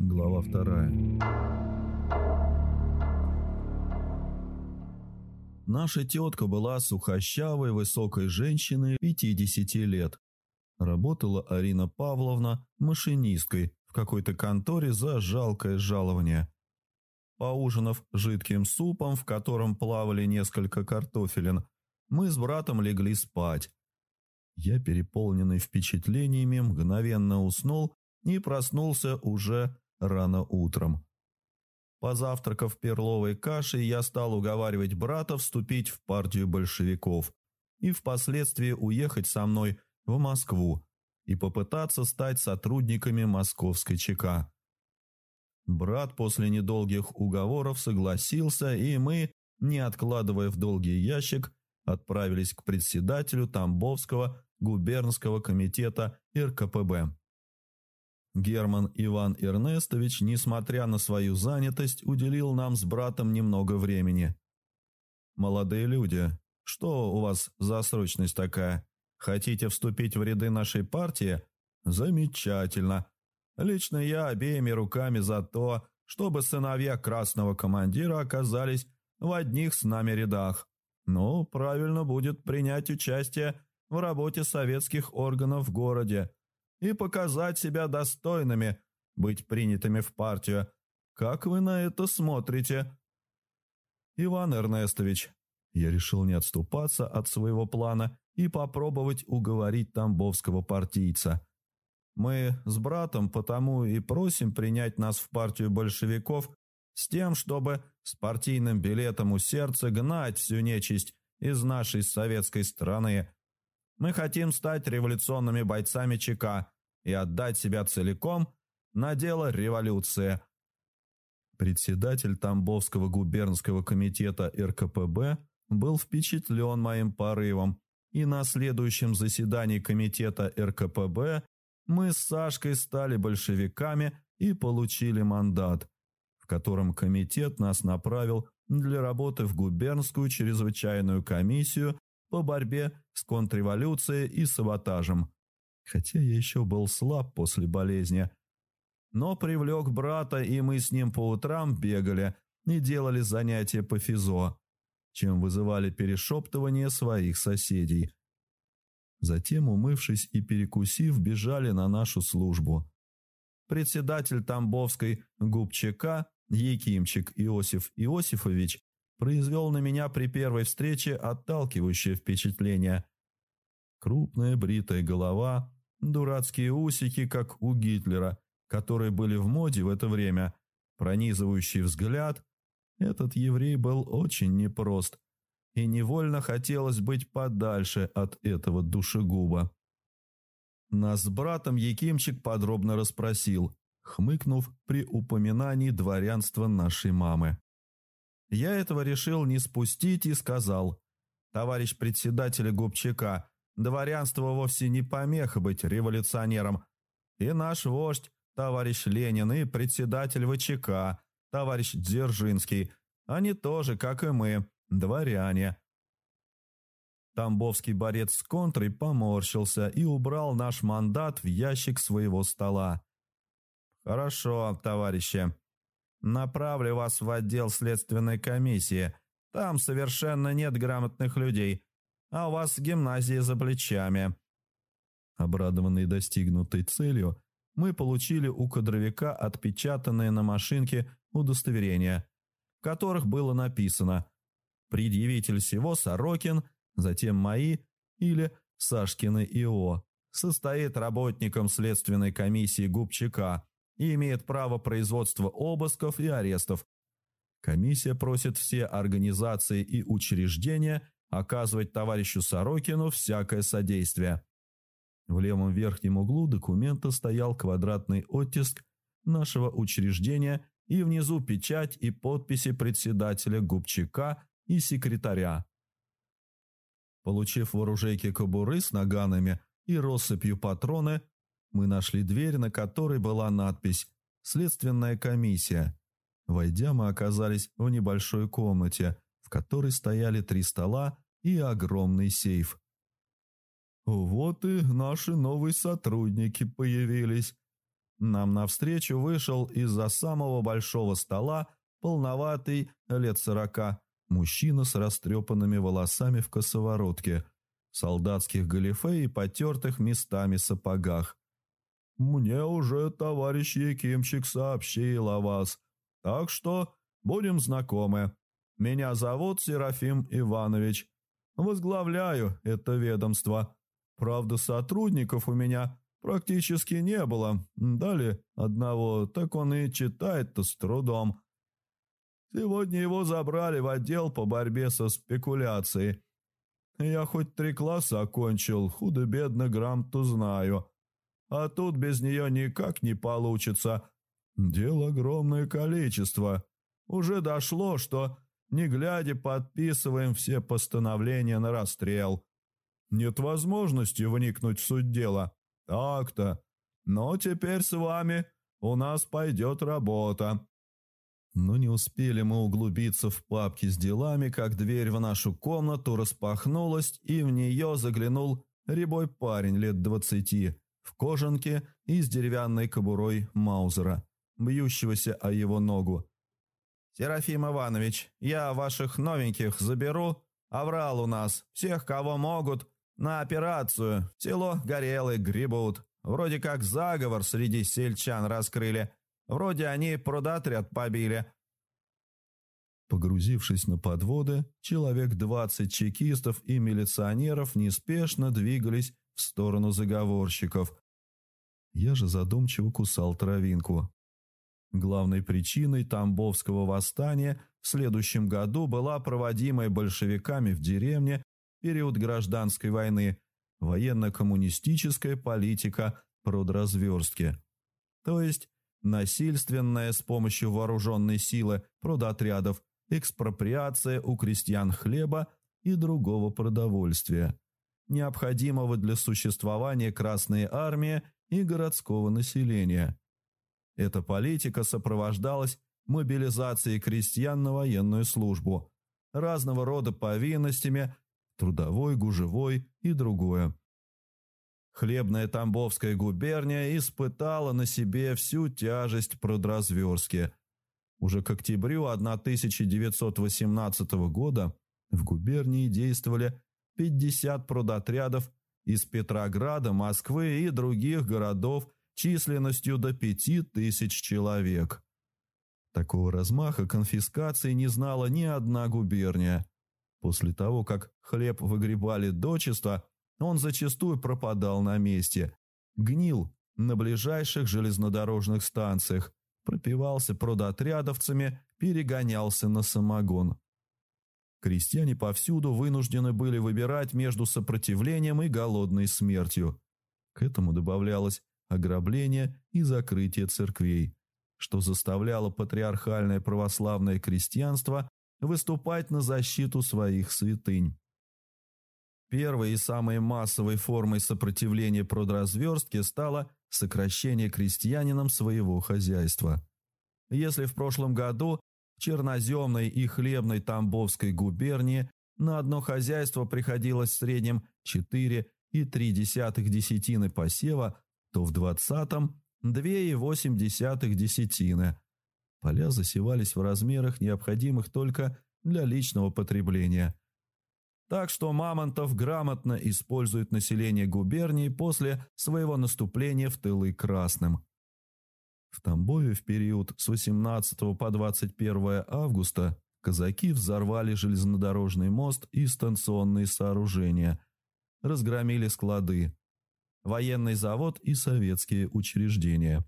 Глава вторая. Наша тетка была сухощавой, высокой женщиной 50 лет. Работала Арина Павловна машинисткой в какой-то конторе за жалкое жалование. Поужинав жидким супом, в котором плавали несколько картофелин, мы с братом легли спать. Я, переполненный впечатлениями, мгновенно уснул и проснулся уже рано утром. Позавтракав перловой кашей, я стал уговаривать брата вступить в партию большевиков и впоследствии уехать со мной в Москву и попытаться стать сотрудниками московской ЧК. Брат после недолгих уговоров согласился, и мы, не откладывая в долгий ящик, отправились к председателю Тамбовского губернского комитета РКПБ. Герман Иван Эрнестович, несмотря на свою занятость, уделил нам с братом немного времени. «Молодые люди, что у вас за срочность такая? Хотите вступить в ряды нашей партии? Замечательно. Лично я обеими руками за то, чтобы сыновья красного командира оказались в одних с нами рядах. Но правильно будет принять участие в работе советских органов в городе и показать себя достойными быть принятыми в партию. Как вы на это смотрите? Иван Эрнестович, я решил не отступаться от своего плана и попробовать уговорить тамбовского партийца. Мы с братом потому и просим принять нас в партию большевиков с тем, чтобы с партийным билетом у сердца гнать всю нечисть из нашей советской страны, мы хотим стать революционными бойцами ЧК и отдать себя целиком на дело революции. Председатель Тамбовского губернского комитета РКПБ был впечатлен моим порывом, и на следующем заседании комитета РКПБ мы с Сашкой стали большевиками и получили мандат, в котором комитет нас направил для работы в губернскую чрезвычайную комиссию по борьбе с контрреволюцией и саботажем, хотя я еще был слаб после болезни. Но привлек брата, и мы с ним по утрам бегали и делали занятия по физо, чем вызывали перешептывание своих соседей. Затем, умывшись и перекусив, бежали на нашу службу. Председатель Тамбовской губчака Якимчик Иосиф Иосифович произвел на меня при первой встрече отталкивающее впечатление. Крупная бритая голова, дурацкие усики, как у Гитлера, которые были в моде в это время, пронизывающий взгляд. Этот еврей был очень непрост, и невольно хотелось быть подальше от этого душегуба. Нас с братом Якимчик подробно расспросил, хмыкнув при упоминании дворянства нашей мамы. Я этого решил не спустить и сказал, «Товарищ председатель Губчака, дворянство вовсе не помеха быть революционером. И наш вождь, товарищ Ленин, и председатель ВЧК, товарищ Дзержинский, они тоже, как и мы, дворяне». Тамбовский борец с контрой поморщился и убрал наш мандат в ящик своего стола. «Хорошо, товарищи. Направлю вас в отдел следственной комиссии. Там совершенно нет грамотных людей, а у вас гимназия за плечами». Обрадованные достигнутой целью, мы получили у кадровика отпечатанные на машинке удостоверения, в которых было написано «Предъявитель всего Сорокин, затем мои» или «Сашкины ИО» состоит работником следственной комиссии Губчака и имеет право производства обысков и арестов. Комиссия просит все организации и учреждения оказывать товарищу Сорокину всякое содействие. В левом верхнем углу документа стоял квадратный оттиск нашего учреждения и внизу печать и подписи председателя Губчака и секретаря. Получив в оружейке кобуры с наганами и россыпью патроны, мы нашли дверь, на которой была надпись «Следственная комиссия». Войдя, мы оказались в небольшой комнате, в которой стояли три стола и огромный сейф. «Вот и наши новые сотрудники появились», Нам навстречу вышел из-за самого большого стола полноватый, лет сорока, мужчина с растрепанными волосами в косоворотке, солдатских галифе и потертых местами сапогах. «Мне уже товарищ Якимчик сообщил о вас, так что будем знакомы. Меня зовут Серафим Иванович. Возглавляю это ведомство. Правда, сотрудников у меня практически не было. Дали одного, так он и читает-то с трудом. Сегодня его забрали в отдел по борьбе со спекуляцией. Я хоть три класса окончил, худо-бедно грамоту знаю. А тут без нее никак не получится. Дел огромное количество. Уже дошло, что, не глядя, подписываем все постановления на расстрел. Нет возможности вникнуть в суть дела. Так-то. Но теперь с вами у нас пойдет работа. Но не успели мы углубиться в папки с делами, как дверь в нашу комнату распахнулась, и в нее заглянул рябой парень лет двадцати в кожанке и с деревянной кобурой Маузера, бьющегося о его ногу. «Серафим Иванович, я ваших новеньких заберу. Аврал у нас. Всех, кого могут, на операцию. Село Горелый гребут. Вроде как заговор среди сельчан раскрыли. Вроде они продотряд побили». Погрузившись на подводы, человек двадцать чекистов и милиционеров неспешно двигались в сторону заговорщиков. Я же задумчиво кусал травинку. Главной причиной Тамбовского восстания в следующем году была проводимая большевиками в деревне период гражданской войны военно-коммунистическая политика продразверстки, то есть насильственная с помощью вооруженной силы продотрядов экспроприация у крестьян хлеба и другого продовольствия необходимого для существования Красной Армии и городского населения. Эта политика сопровождалась мобилизацией крестьян на военную службу, разного рода повинностями, трудовой, гужевой и другое. Хлебная Тамбовская губерния испытала на себе всю тяжесть продразверстки. Уже к октябрю 1918 года в губернии действовали 50 продотрядов из Петрограда, Москвы и других городов численностью до 5000 человек. Такого размаха конфискации не знала ни одна губерния. После того, как хлеб выгребали дочисто, он зачастую пропадал на месте, гнил на ближайших железнодорожных станциях, пропивался продотрядовцами, перегонялся на самогон. Крестьяне повсюду вынуждены были выбирать между сопротивлением и голодной смертью. К этому добавлялось ограбление и закрытие церквей, что заставляло патриархальное православное крестьянство выступать на защиту своих святынь. Первой и самой массовой формой сопротивления продразверстки стало сокращение крестьянином своего хозяйства. Если в прошлом году черноземной и хлебной Тамбовской губернии на одно хозяйство приходилось в среднем 4,3 десятины посева, то в 20-м – 2,8 десятины. Поля засевались в размерах, необходимых только для личного потребления. Так что Мамонтов грамотно использует население губернии после своего наступления в тылы красным – в Тамбове в период с 18 по 21 августа казаки взорвали железнодорожный мост и станционные сооружения, разгромили склады, военный завод и советские учреждения.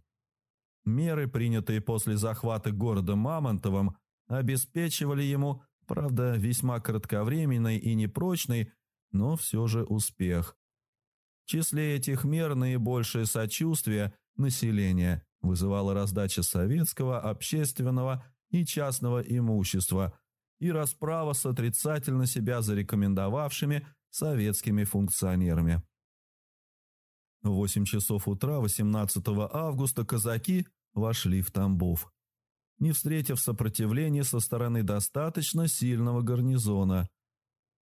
Меры, принятые после захвата города Мамонтовым, обеспечивали ему, правда, весьма кратковременный и непрочный, но все же успех. В числе этих мер наибольшее сочувствие населения вызывала раздача советского, общественного и частного имущества и расправа с отрицательно себя зарекомендовавшими советскими функционерами. В 8 часов утра 18 августа казаки вошли в Тамбов, не встретив сопротивления со стороны достаточно сильного гарнизона.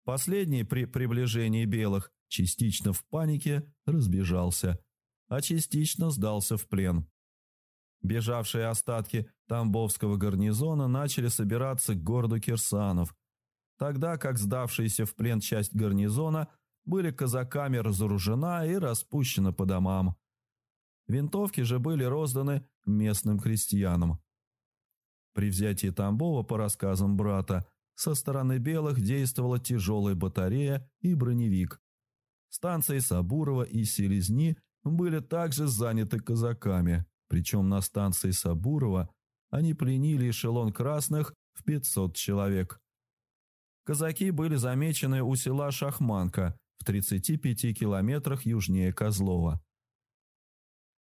Последний при приближении белых частично в панике разбежался, а частично сдался в плен. Бежавшие остатки Тамбовского гарнизона начали собираться к городу Кирсанов, тогда как сдавшаяся в плен часть гарнизона были казаками разоружена и распущена по домам. Винтовки же были розданы местным крестьянам. При взятии Тамбова, по рассказам брата, со стороны белых действовала тяжелая батарея и броневик. Станции Сабурова и Селезни были также заняты казаками, причем на станции Сабурова они пленили эшелон красных в 500 человек. Казаки были замечены у села Шахманка в 35 километрах южнее Козлова.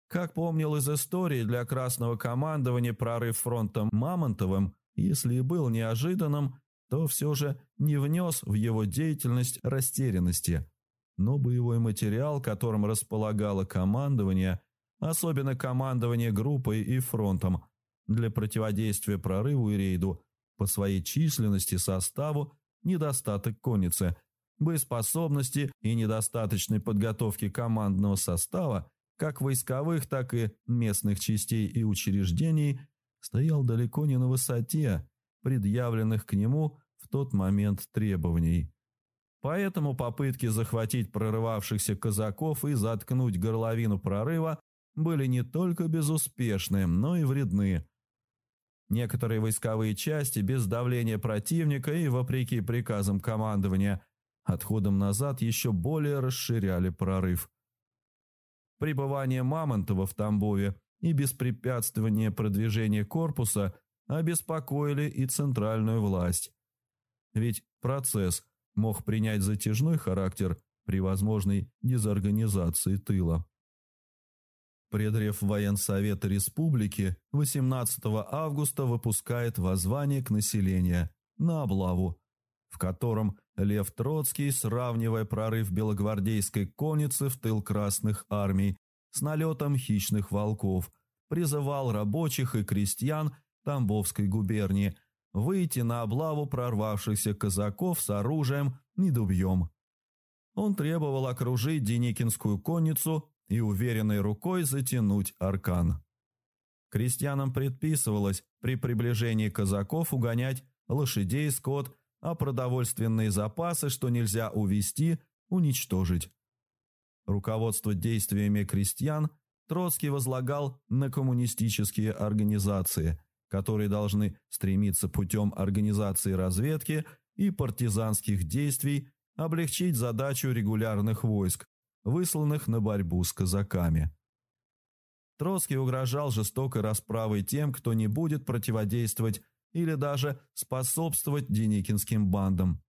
Как помнил из истории, для Красного командования прорыв фронтом Мамонтовым, если и был неожиданным, то все же не внес в его деятельность растерянности. Но боевой материал, которым располагало командование, особенно командование группой и фронтом, для противодействия прорыву и рейду, по своей численности, составу, недостаток конницы, боеспособности и недостаточной подготовки командного состава как войсковых, так и местных частей и учреждений, стоял далеко не на высоте предъявленных к нему в тот момент требований. Поэтому попытки захватить прорывавшихся казаков и заткнуть горловину прорыва были не только безуспешны, но и вредны. Некоторые войсковые части без давления противника и вопреки приказам командования отходом назад еще более расширяли прорыв. Пребывание Мамонтова в Тамбове и беспрепятствование продвижения корпуса обеспокоили и центральную власть. Ведь процесс мог принять затяжной характер при возможной дезорганизации тыла. Предрев Военсовета Республики 18 августа выпускает воззвание к населению на облаву, в котором Лев Троцкий, сравнивая прорыв белогвардейской конницы в тыл Красных армий с налетом хищных волков, призывал рабочих и крестьян Тамбовской губернии выйти на облаву прорвавшихся казаков с оружием и дубьем. Он требовал окружить Деникинскую конницу и уверенной рукой затянуть аркан. Крестьянам предписывалось при приближении казаков угонять лошадей, скот а продовольственные запасы, что нельзя увести, уничтожить. Руководство действиями крестьян Троцкий возлагал на коммунистические организации, которые должны стремиться путем организации разведки и партизанских действий облегчить задачу регулярных войск, высланных на борьбу с казаками. Троцкий угрожал жестокой расправой тем, кто не будет противодействовать или даже способствовать деникинским бандам.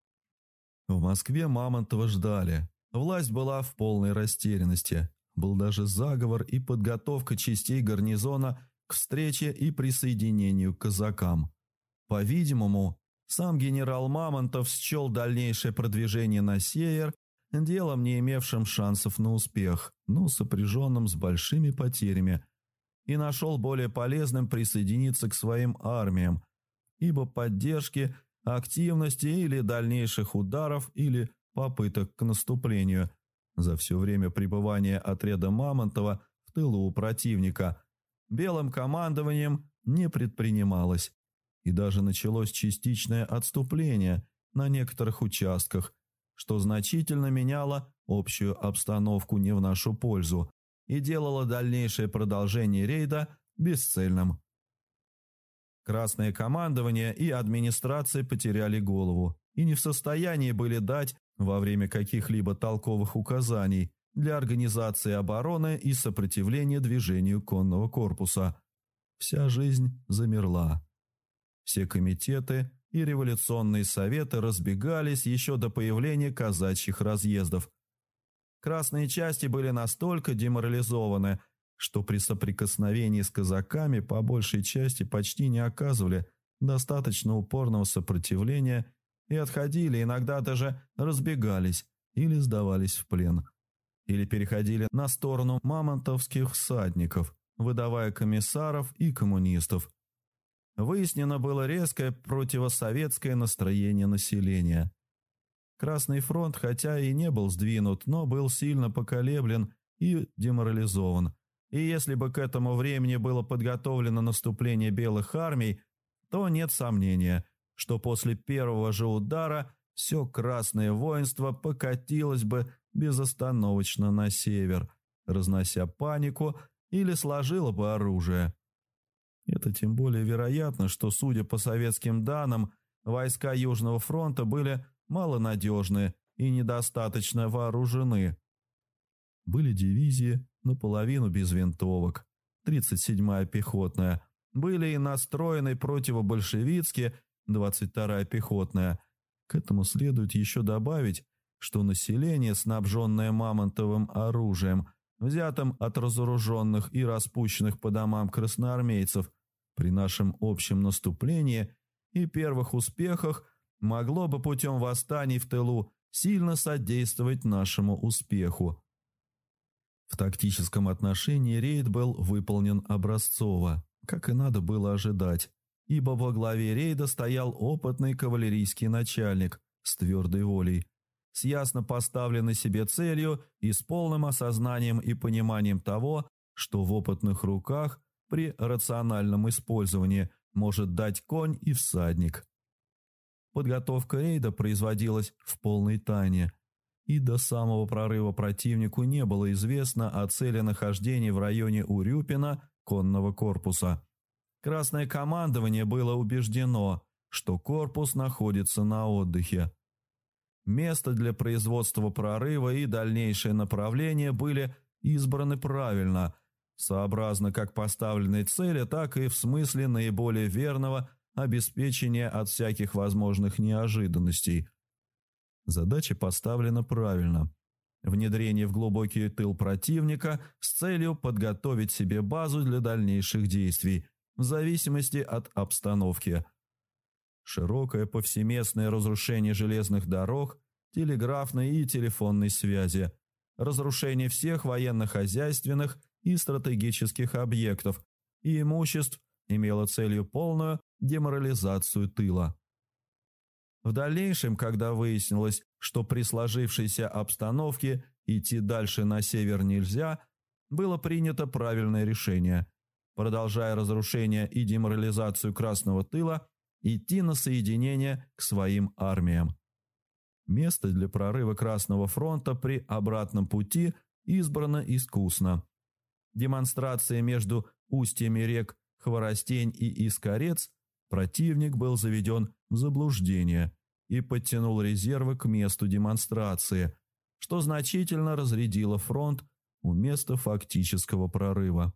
В Москве Мамонтова ждали. Власть была в полной растерянности. Был даже заговор и подготовка частей гарнизона к встрече и присоединению к казакам. По-видимому, сам генерал Мамонтов счел дальнейшее продвижение на север делом, не имевшим шансов на успех, но сопряженным с большими потерями, и нашел более полезным присоединиться к своим армиям, ибо поддержки, активности или дальнейших ударов или попыток к наступлению. За все время пребывания отряда Мамонтова в тылу у противника белым командованием не предпринималось, и даже началось частичное отступление на некоторых участках, что значительно меняло общую обстановку не в нашу пользу и делало дальнейшее продолжение рейда бесцельным. Красное командование и администрация потеряли голову и не в состоянии были дать во время каких-либо толковых указаний для организации обороны и сопротивления движению конного корпуса. Вся жизнь замерла. Все комитеты и революционные советы разбегались еще до появления казачьих разъездов. Красные части были настолько деморализованы, что при соприкосновении с казаками по большей части почти не оказывали достаточно упорного сопротивления и отходили, иногда даже разбегались или сдавались в плен, или переходили на сторону мамонтовских всадников, выдавая комиссаров и коммунистов. Выяснено было резкое противосоветское настроение населения. Красный фронт, хотя и не был сдвинут, но был сильно поколеблен и деморализован – и если бы к этому времени было подготовлено наступление белых армий, то нет сомнения, что после первого же удара все красное воинство покатилось бы безостановочно на север, разнося панику или сложило бы оружие. Это тем более вероятно, что, судя по советским данным, войска Южного фронта были малонадежны и недостаточно вооружены. Были дивизии наполовину без винтовок, 37-я пехотная, были и настроены противобольшевицки, 22-я пехотная. К этому следует еще добавить, что население, снабженное мамонтовым оружием, взятым от разоруженных и распущенных по домам красноармейцев, при нашем общем наступлении и первых успехах могло бы путем восстаний в тылу сильно содействовать нашему успеху. В тактическом отношении рейд был выполнен образцово, как и надо было ожидать, ибо во главе рейда стоял опытный кавалерийский начальник с твердой волей, с ясно поставленной себе целью и с полным осознанием и пониманием того, что в опытных руках при рациональном использовании может дать конь и всадник. Подготовка рейда производилась в полной тайне, и до самого прорыва противнику не было известно о цели нахождения в районе Урюпина конного корпуса. Красное командование было убеждено, что корпус находится на отдыхе. Место для производства прорыва и дальнейшее направление были избраны правильно – сообразно как поставленной цели, так и в смысле наиболее верного обеспечения от всяких возможных неожиданностей. Задача поставлена правильно. Внедрение в глубокий тыл противника с целью подготовить себе базу для дальнейших действий в зависимости от обстановки. Широкое повсеместное разрушение железных дорог, телеграфной и телефонной связи, разрушение всех военно-хозяйственных и стратегических объектов и имуществ имела целью полную деморализацию тыла. В дальнейшем, когда выяснилось, что при сложившейся обстановке идти дальше на север нельзя, было принято правильное решение, продолжая разрушение и деморализацию Красного тыла, идти на соединение к своим армиям. Место для прорыва Красного фронта при обратном пути избрано искусно – демонстрации между устьями рек Хворостень и Искорец, противник был заведен в заблуждение и подтянул резервы к месту демонстрации, что значительно разрядило фронт у места фактического прорыва.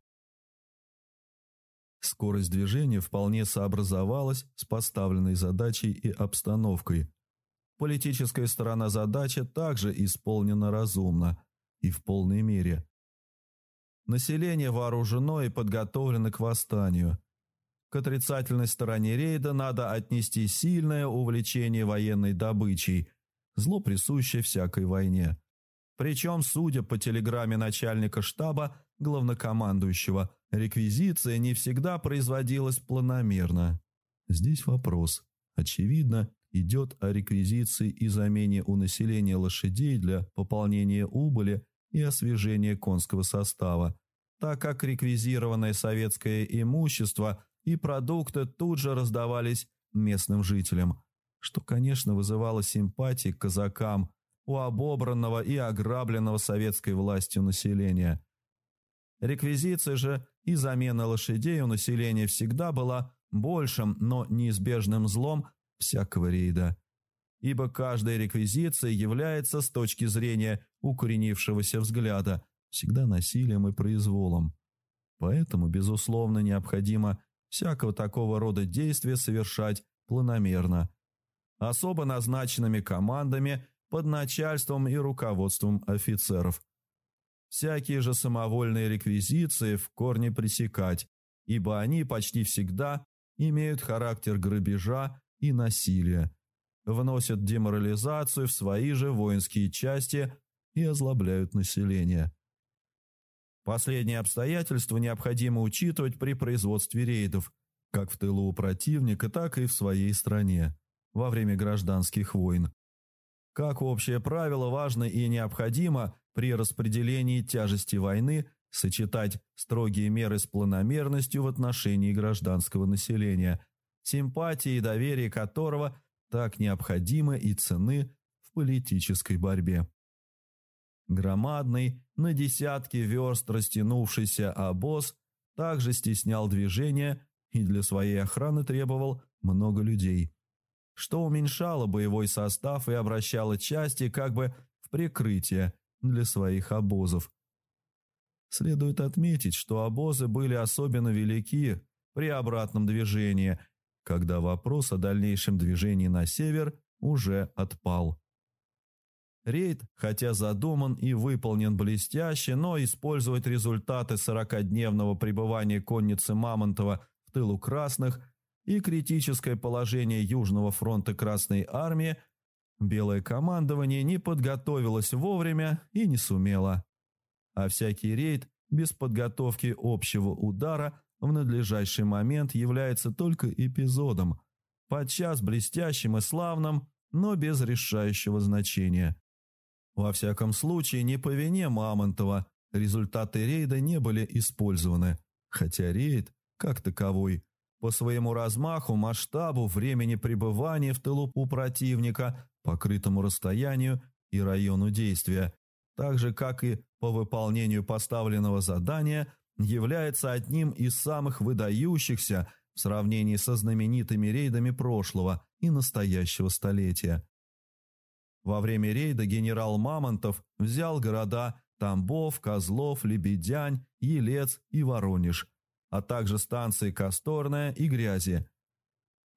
Скорость движения вполне сообразовалась с поставленной задачей и обстановкой. Политическая сторона задачи также исполнена разумно и в полной мере – Население вооружено и подготовлено к восстанию. К отрицательной стороне рейда надо отнести сильное увлечение военной добычей, зло присущее всякой войне. Причем, судя по телеграмме начальника штаба, главнокомандующего, реквизиция не всегда производилась планомерно. Здесь вопрос. Очевидно, идет о реквизиции и замене у населения лошадей для пополнения убыли и освежение конского состава, так как реквизированное советское имущество и продукты тут же раздавались местным жителям, что, конечно, вызывало симпатии к казакам у обобранного и ограбленного советской властью населения. Реквизиция же и замена лошадей у населения всегда была большим, но неизбежным злом всякого рейда – ибо каждая реквизиция является с точки зрения укоренившегося взгляда всегда насилием и произволом. Поэтому, безусловно, необходимо всякого такого рода действия совершать планомерно, особо назначенными командами под начальством и руководством офицеров. Всякие же самовольные реквизиции в корне пресекать, ибо они почти всегда имеют характер грабежа и насилия, вносят деморализацию в свои же воинские части и озлобляют население. Последние обстоятельства необходимо учитывать при производстве рейдов, как в тылу у противника, так и в своей стране, во время гражданских войн. Как общее правило, важно и необходимо при распределении тяжести войны сочетать строгие меры с планомерностью в отношении гражданского населения, симпатии и доверие которого так необходимы и цены в политической борьбе. Громадный, на десятки верст растянувшийся обоз также стеснял движение и для своей охраны требовал много людей, что уменьшало боевой состав и обращало части как бы в прикрытие для своих обозов. Следует отметить, что обозы были особенно велики при обратном движении, когда вопрос о дальнейшем движении на север уже отпал. Рейд, хотя задуман и выполнен блестяще, но использовать результаты 40-дневного пребывания конницы Мамонтова в тылу красных и критическое положение Южного фронта Красной Армии белое командование не подготовилось вовремя и не сумело а всякий рейд без подготовки общего удара в надлежащий момент является только эпизодом, подчас блестящим и славным, но без решающего значения. Во всяком случае, не по вине Мамонтова результаты рейда не были использованы, хотя рейд, как таковой, по своему размаху, масштабу, времени пребывания в тылу у противника, покрытому расстоянию и району действия, так же, как и по выполнению поставленного задания, является одним из самых выдающихся в сравнении со знаменитыми рейдами прошлого и настоящего столетия. Во время рейда генерал Мамонтов взял города Тамбов, Козлов, Лебедянь, Елец и Воронеж, а также станции Косторная и Грязи.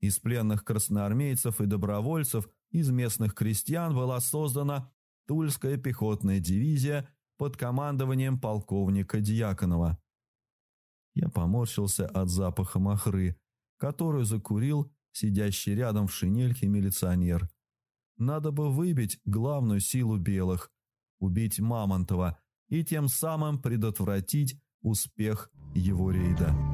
Из пленных красноармейцев и добровольцев из местных крестьян была создана Тульская пехотная дивизия под командованием полковника Дьяконова. Я поморщился от запаха махры, которую закурил сидящий рядом в шинельке милиционер. Надо бы выбить главную силу белых, убить Мамонтова и тем самым предотвратить успех его рейда.